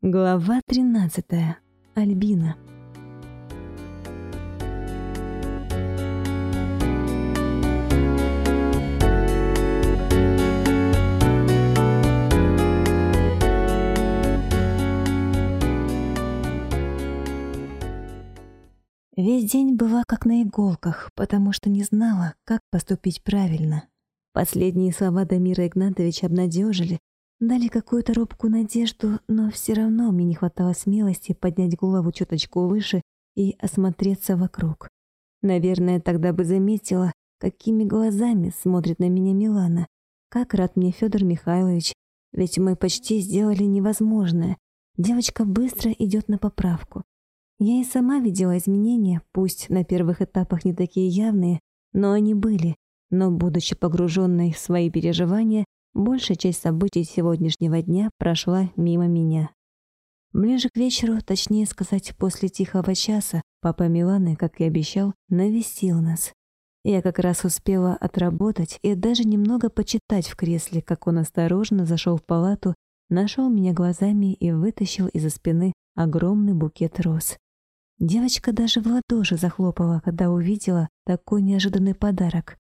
Глава 13. Альбина. Весь день была как на иголках, потому что не знала, как поступить правильно. Последние слова Дамира Игнатовича обнадежили, Дали какую-то робкую надежду, но все равно мне не хватало смелости поднять голову чуточку выше и осмотреться вокруг. Наверное, тогда бы заметила, какими глазами смотрит на меня Милана. Как рад мне Федор Михайлович, ведь мы почти сделали невозможное. Девочка быстро идет на поправку. Я и сама видела изменения, пусть на первых этапах не такие явные, но они были. Но, будучи погруженной в свои переживания, Большая часть событий сегодняшнего дня прошла мимо меня. Ближе к вечеру, точнее сказать, после тихого часа, папа Миланы, как и обещал, навестил нас. Я как раз успела отработать и даже немного почитать в кресле, как он осторожно зашел в палату, нашел меня глазами и вытащил из-за спины огромный букет роз. Девочка даже в ладоши захлопала, когда увидела такой неожиданный подарок.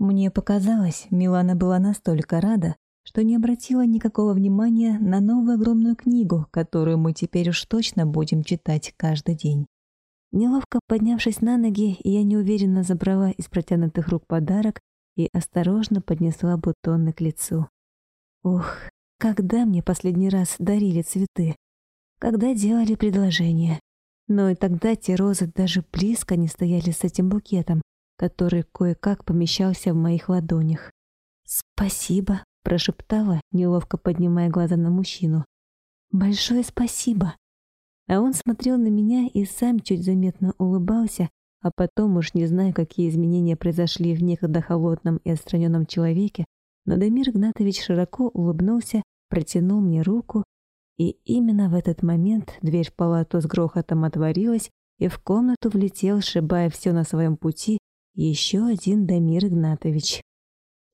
Мне показалось, Милана была настолько рада, что не обратила никакого внимания на новую огромную книгу, которую мы теперь уж точно будем читать каждый день. Неловко поднявшись на ноги, я неуверенно забрала из протянутых рук подарок и осторожно поднесла бутоны к лицу. Ох, когда мне последний раз дарили цветы? Когда делали предложение? Но и тогда те розы даже близко не стояли с этим букетом, который кое-как помещался в моих ладонях. «Спасибо», — прошептала, неловко поднимая глаза на мужчину. «Большое спасибо». А он смотрел на меня и сам чуть заметно улыбался, а потом уж не знаю, какие изменения произошли в некогда холодном и отстраненном человеке, но Дамир Гнатович широко улыбнулся, протянул мне руку, и именно в этот момент дверь в палату с грохотом отворилась, и в комнату влетел, шибая все на своем пути, еще один Дамир Игнатович.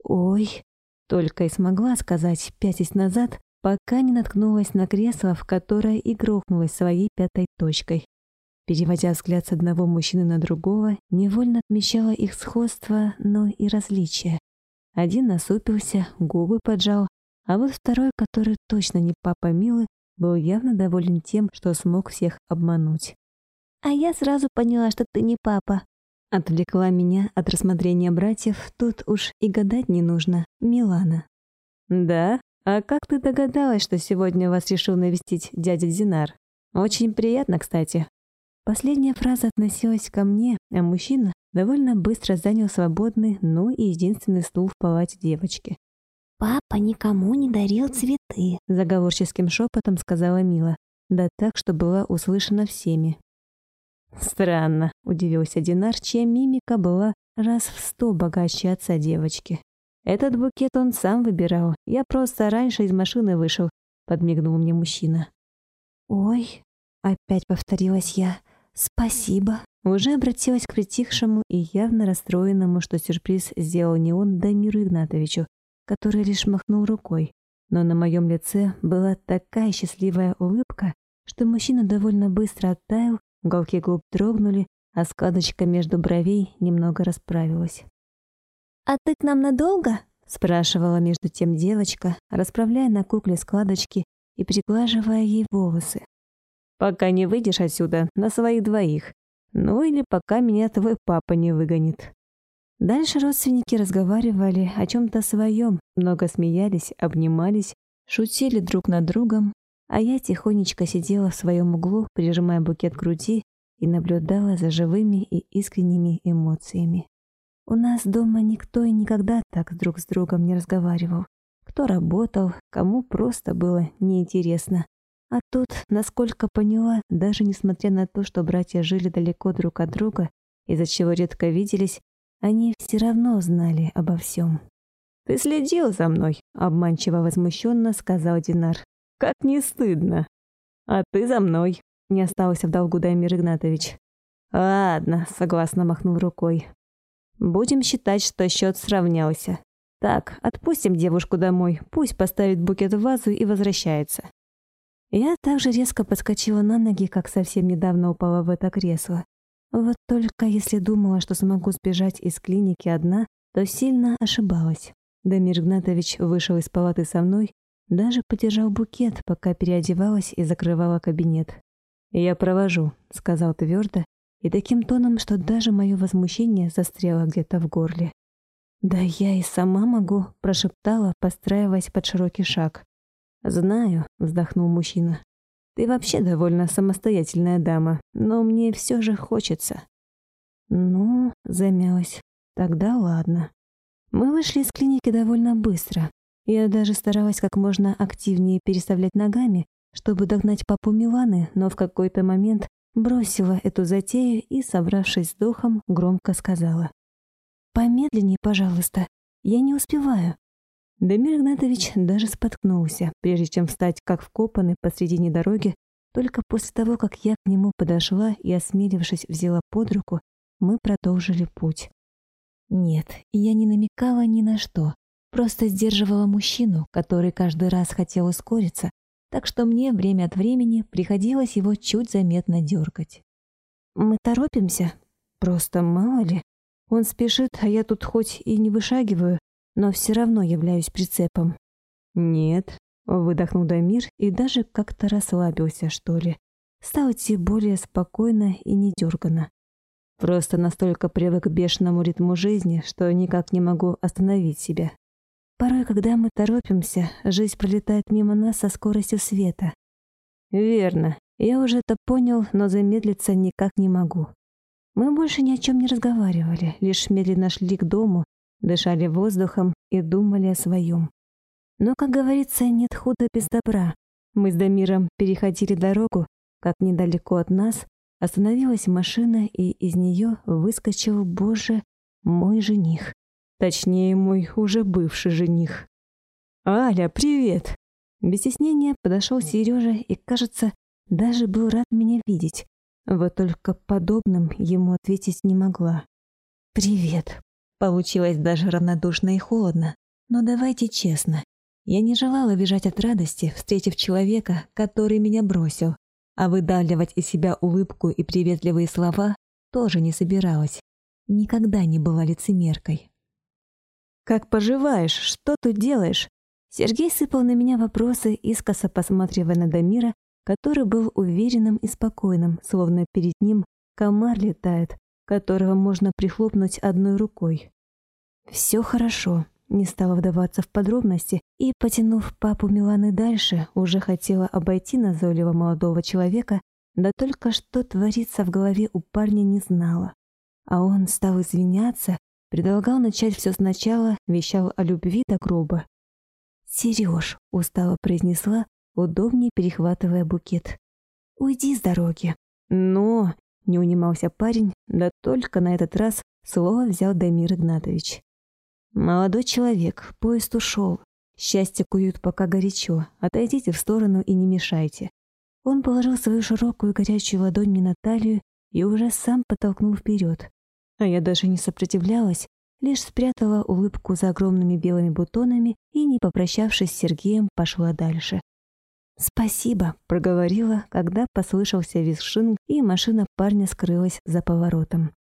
«Ой!» — только и смогла сказать, пятясь назад, пока не наткнулась на кресло, в которое и грохнулась своей пятой точкой. Переводя взгляд с одного мужчины на другого, невольно отмечала их сходство, но и различия. Один насупился, губы поджал, а вот второй, который точно не папа Милы, был явно доволен тем, что смог всех обмануть. «А я сразу поняла, что ты не папа», Отвлекла меня от рассмотрения братьев тут уж и гадать не нужно, Милана. «Да? А как ты догадалась, что сегодня вас решил навестить дядя Динар? Очень приятно, кстати». Последняя фраза относилась ко мне, а мужчина довольно быстро занял свободный, ну и единственный стул в палате девочки. «Папа никому не дарил цветы», — заговорческим шепотом сказала Мила. Да так, что была услышана всеми. «Странно», Удивился Динар, чья мимика была раз в сто богаче отца девочки. «Этот букет он сам выбирал. Я просто раньше из машины вышел», — подмигнул мне мужчина. «Ой», — опять повторилась я, — «спасибо». Уже обратилась к притихшему и явно расстроенному, что сюрприз сделал не он Дамиру Игнатовичу, который лишь махнул рукой. Но на моем лице была такая счастливая улыбка, что мужчина довольно быстро оттаял, уголки губ дрогнули, а складочка между бровей немного расправилась. «А ты к нам надолго?» — спрашивала между тем девочка, расправляя на кукле складочки и приглаживая ей волосы. «Пока не выйдешь отсюда, на своих двоих. Ну или пока меня твой папа не выгонит». Дальше родственники разговаривали о чем-то своем, много смеялись, обнимались, шутили друг над другом, а я тихонечко сидела в своем углу, прижимая букет к груди и наблюдала за живыми и искренними эмоциями. У нас дома никто и никогда так друг с другом не разговаривал. Кто работал, кому просто было неинтересно. А тут, насколько поняла, даже несмотря на то, что братья жили далеко друг от друга, из-за чего редко виделись, они все равно знали обо всем. «Ты следил за мной», — обманчиво возмущенно сказал Динар. «Как не стыдно!» «А ты за мной», не осталось в долгу Дамир Игнатович. «Ладно», — согласно махнул рукой. «Будем считать, что счет сравнялся. Так, отпустим девушку домой, пусть поставит букет в вазу и возвращается». Я также резко подскочила на ноги, как совсем недавно упала в это кресло. Вот только если думала, что смогу сбежать из клиники одна, то сильно ошибалась. Дамир Гнатович вышел из палаты со мной, даже подержал букет, пока переодевалась и закрывала кабинет. «Я провожу», — сказал твердо, и таким тоном, что даже мое возмущение застряло где-то в горле. «Да я и сама могу», — прошептала, постраиваясь под широкий шаг. «Знаю», — вздохнул мужчина. «Ты вообще довольно самостоятельная дама, но мне все же хочется». «Ну», — замялась, — «тогда ладно». Мы вышли из клиники довольно быстро. Я даже старалась как можно активнее переставлять ногами, чтобы догнать папу Миланы, но в какой-то момент бросила эту затею и, собравшись с духом, громко сказала. «Помедленнее, пожалуйста, я не успеваю». Дамир Игнатович даже споткнулся, прежде чем встать как вкопанный посредине дороги, только после того, как я к нему подошла и, осмелившись, взяла под руку, мы продолжили путь. Нет, я не намекала ни на что, просто сдерживала мужчину, который каждый раз хотел ускориться, так что мне время от времени приходилось его чуть заметно дергать. «Мы торопимся. Просто мало ли. Он спешит, а я тут хоть и не вышагиваю, но все равно являюсь прицепом». «Нет», — выдохнул Дамир и даже как-то расслабился, что ли. Стал идти более спокойно и не дергано. Просто настолько привык к бешеному ритму жизни, что никак не могу остановить себя. Порой, когда мы торопимся, жизнь пролетает мимо нас со скоростью света. Верно. Я уже это понял, но замедлиться никак не могу. Мы больше ни о чем не разговаривали, лишь медленно шли к дому, дышали воздухом и думали о своем. Но, как говорится, нет худа без добра. Мы с Дамиром переходили дорогу, как недалеко от нас остановилась машина, и из нее выскочил, боже, мой жених. Точнее, мой уже бывший жених. А, «Аля, привет!» Без стеснения подошел Сережа и, кажется, даже был рад меня видеть. Вот только подобным ему ответить не могла. «Привет!» Получилось даже равнодушно и холодно. Но давайте честно. Я не желала бежать от радости, встретив человека, который меня бросил. А выдавливать из себя улыбку и приветливые слова тоже не собиралась. Никогда не была лицемеркой. «Как поживаешь? Что тут делаешь?» Сергей сыпал на меня вопросы, искоса посматривая на Дамира, который был уверенным и спокойным, словно перед ним комар летает, которого можно прихлопнуть одной рукой. «Все хорошо», — не стала вдаваться в подробности, и, потянув папу Миланы дальше, уже хотела обойти назойливо молодого человека, да только что творится в голове у парня не знала. А он стал извиняться, предлагал начать все сначала, вещал о любви до гроба. «Сереж», — устало произнесла, удобнее перехватывая букет. «Уйди с дороги». «Но...» — не унимался парень, да только на этот раз слово взял Дамир Игнатович. «Молодой человек, поезд ушел. Счастье куют пока горячо. Отойдите в сторону и не мешайте». Он положил свою широкую горячую ладонь мне на талию и уже сам подтолкнул вперед. А я даже не сопротивлялась, лишь спрятала улыбку за огромными белыми бутонами и, не попрощавшись с Сергеем, пошла дальше. «Спасибо», — проговорила, когда послышался визг и машина парня скрылась за поворотом.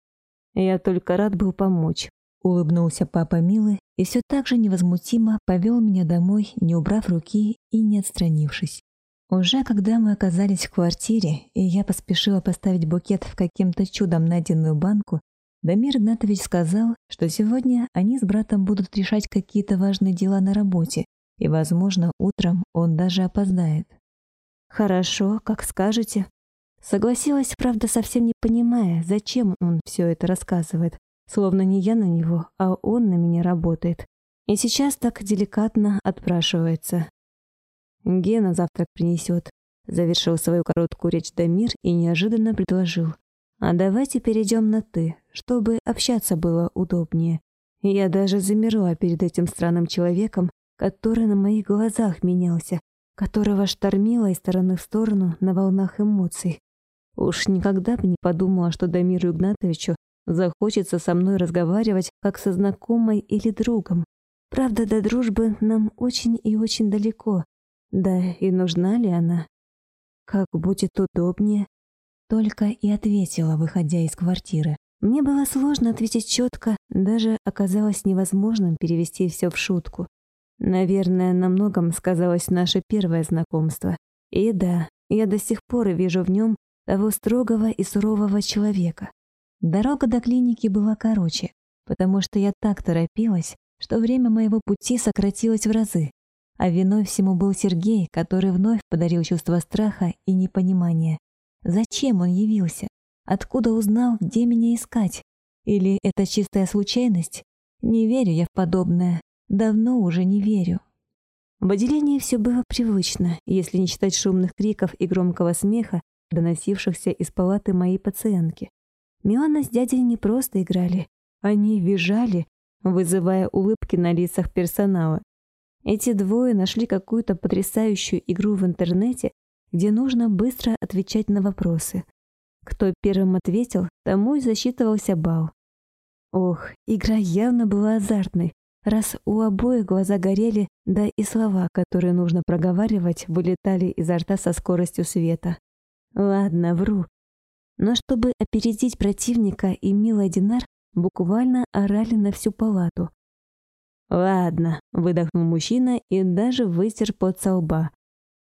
«Я только рад был помочь», — улыбнулся папа Милы и все так же невозмутимо повел меня домой, не убрав руки и не отстранившись. Уже когда мы оказались в квартире, и я поспешила поставить букет в каким-то чудом найденную банку, Дамир Игнатович сказал, что сегодня они с братом будут решать какие-то важные дела на работе, и, возможно, утром он даже опоздает. «Хорошо, как скажете». Согласилась, правда, совсем не понимая, зачем он все это рассказывает, словно не я на него, а он на меня работает. И сейчас так деликатно отпрашивается. «Гена завтрак принесет», — завершил свою короткую речь Дамир и неожиданно предложил. «А давайте перейдем на «ты», чтобы общаться было удобнее. Я даже замерла перед этим странным человеком, который на моих глазах менялся, которого штормило из стороны в сторону на волнах эмоций. Уж никогда бы не подумала, что Дамиру Игнатовичу захочется со мной разговаривать как со знакомой или другом. Правда, до дружбы нам очень и очень далеко. Да и нужна ли она? Как будет удобнее? Только и ответила, выходя из квартиры. Мне было сложно ответить четко, даже оказалось невозможным перевести все в шутку. Наверное, на многом сказалось наше первое знакомство. И да, я до сих пор вижу в нем того строгого и сурового человека. Дорога до клиники была короче, потому что я так торопилась, что время моего пути сократилось в разы. А виной всему был Сергей, который вновь подарил чувство страха и непонимания. Зачем он явился? Откуда узнал, где меня искать? Или это чистая случайность? Не верю я в подобное. Давно уже не верю. В отделении все было привычно, если не считать шумных криков и громкого смеха, доносившихся из палаты моей пациентки. Милана с дядей не просто играли, они визжали, вызывая улыбки на лицах персонала. Эти двое нашли какую-то потрясающую игру в интернете, где нужно быстро отвечать на вопросы, кто первым ответил, тому и засчитывался бал. Ох, игра явно была азартной, раз у обоих глаза горели, да и слова, которые нужно проговаривать, вылетали изо рта со скоростью света. Ладно, вру. Но чтобы опередить противника и милая Динар, буквально орали на всю палату. «Ладно», — выдохнул мужчина и даже вытер под солба.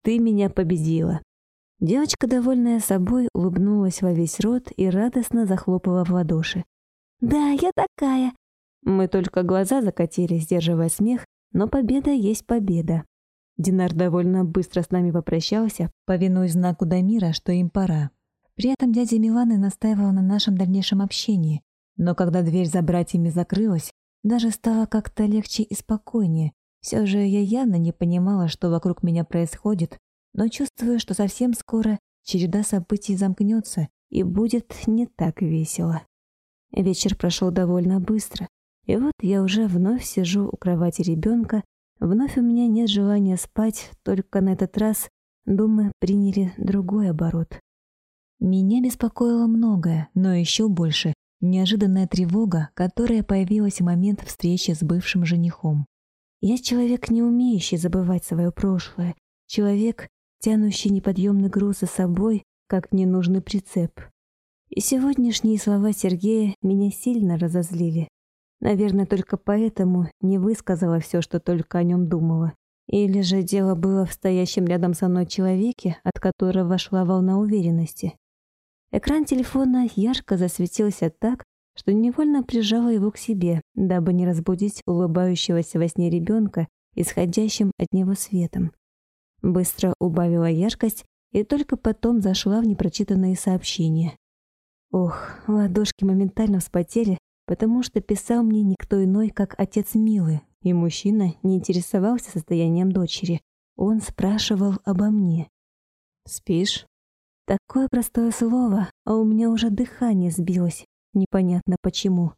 «Ты меня победила. Девочка, довольная собой, улыбнулась во весь рот и радостно захлопала в ладоши. «Да, я такая!» Мы только глаза закатили, сдерживая смех, но победа есть победа. Динар довольно быстро с нами попрощался, повинуясь знаку Дамира, что им пора. При этом дядя Миланы настаивал на нашем дальнейшем общении, но когда дверь за братьями закрылась, даже стало как-то легче и спокойнее. Все же я явно не понимала, что вокруг меня происходит, но чувствую, что совсем скоро череда событий замкнется и будет не так весело. Вечер прошел довольно быстро, и вот я уже вновь сижу у кровати ребенка, вновь у меня нет желания спать, только на этот раз думы приняли другой оборот. Меня беспокоило многое, но еще больше — неожиданная тревога, которая появилась в момент встречи с бывшим женихом. Я человек, не умеющий забывать свое прошлое, человек, тянущий неподъемный груз за собой, как ненужный прицеп. И сегодняшние слова Сергея меня сильно разозлили. Наверное, только поэтому не высказала все, что только о нем думала. Или же дело было в стоящем рядом со мной человеке, от которого вошла волна уверенности. Экран телефона ярко засветился так, что невольно прижала его к себе, дабы не разбудить улыбающегося во сне ребенка исходящим от него светом. Быстро убавила яркость и только потом зашла в непрочитанные сообщения. Ох, ладошки моментально вспотели, потому что писал мне никто иной, как отец Милы, и мужчина не интересовался состоянием дочери. Он спрашивал обо мне. «Спишь?» Такое простое слово, а у меня уже дыхание сбилось, непонятно почему.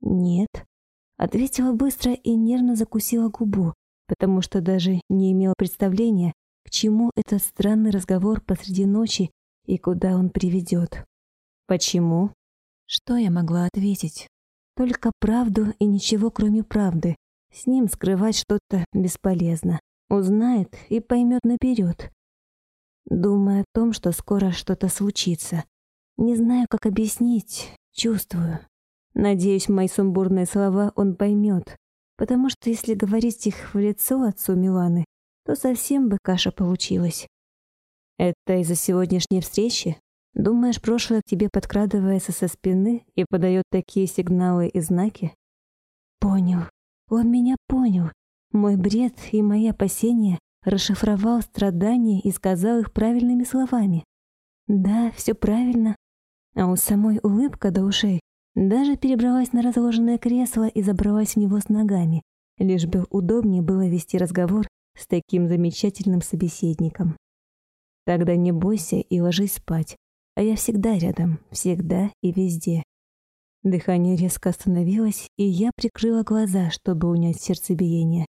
«Нет», — ответила быстро и нервно закусила губу, потому что даже не имела представления, к чему этот странный разговор посреди ночи и куда он приведет. Почему? Что я могла ответить? Только правду и ничего, кроме правды. С ним скрывать что-то бесполезно. Узнает и поймет наперед. Думаю о том, что скоро что-то случится. Не знаю, как объяснить. Чувствую. Надеюсь, мои сумбурные слова он поймет потому что если говорить их в лицо отцу Миланы, то совсем бы каша получилась. Это из-за сегодняшней встречи? Думаешь, прошлое к тебе подкрадывается со спины и подает такие сигналы и знаки? Понял. Он меня понял. Мой бред и мои опасения расшифровал страдания и сказал их правильными словами. Да, все правильно. А у самой улыбка до ушей. Даже перебралась на разложенное кресло и забралась в него с ногами, лишь бы удобнее было вести разговор с таким замечательным собеседником. Тогда не бойся и ложись спать, а я всегда рядом, всегда и везде. Дыхание резко остановилось, и я прикрыла глаза, чтобы унять сердцебиение.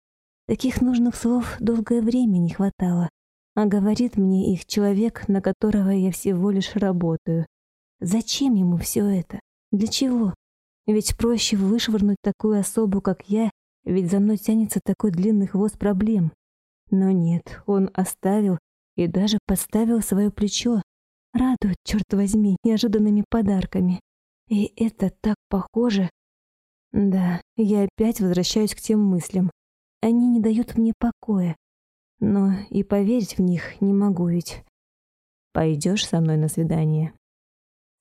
Таких нужных слов долгое время не хватало, а говорит мне их человек, на которого я всего лишь работаю. Зачем ему все это? Для чего? Ведь проще вышвырнуть такую особу, как я, ведь за мной тянется такой длинный хвост проблем. Но нет, он оставил и даже подставил свое плечо. Радует, черт возьми, неожиданными подарками. И это так похоже. Да, я опять возвращаюсь к тем мыслям. Они не дают мне покоя. Но и поверить в них не могу ведь. Пойдешь со мной на свидание?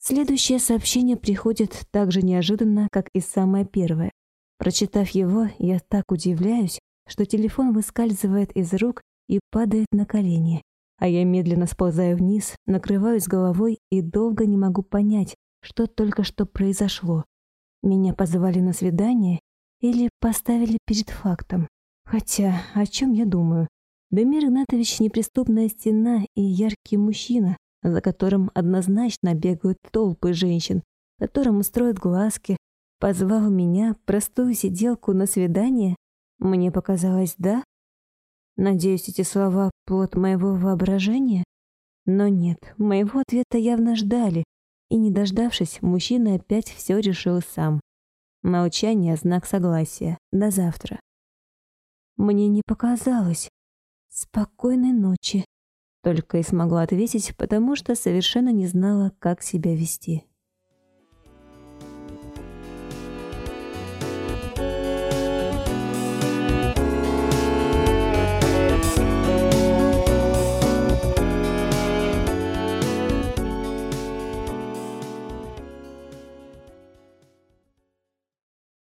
Следующее сообщение приходит так же неожиданно, как и самое первое. Прочитав его, я так удивляюсь, что телефон выскальзывает из рук и падает на колени, а я медленно сползаю вниз, накрываюсь головой и долго не могу понять, что только что произошло. Меня позвали на свидание или поставили перед фактом. Хотя, о чем я думаю? Дамир Игнатович — неприступная стена и яркий мужчина, за которым однозначно бегают толпы женщин, которым устроят глазки, позвал меня, простую сиделку, на свидание? Мне показалось, да? Надеюсь, эти слова — плод моего воображения? Но нет, моего ответа явно ждали, и, не дождавшись, мужчина опять все решил сам. Молчание — знак согласия. До завтра. Мне не показалось. Спокойной ночи. Только и смогла ответить, потому что совершенно не знала, как себя вести.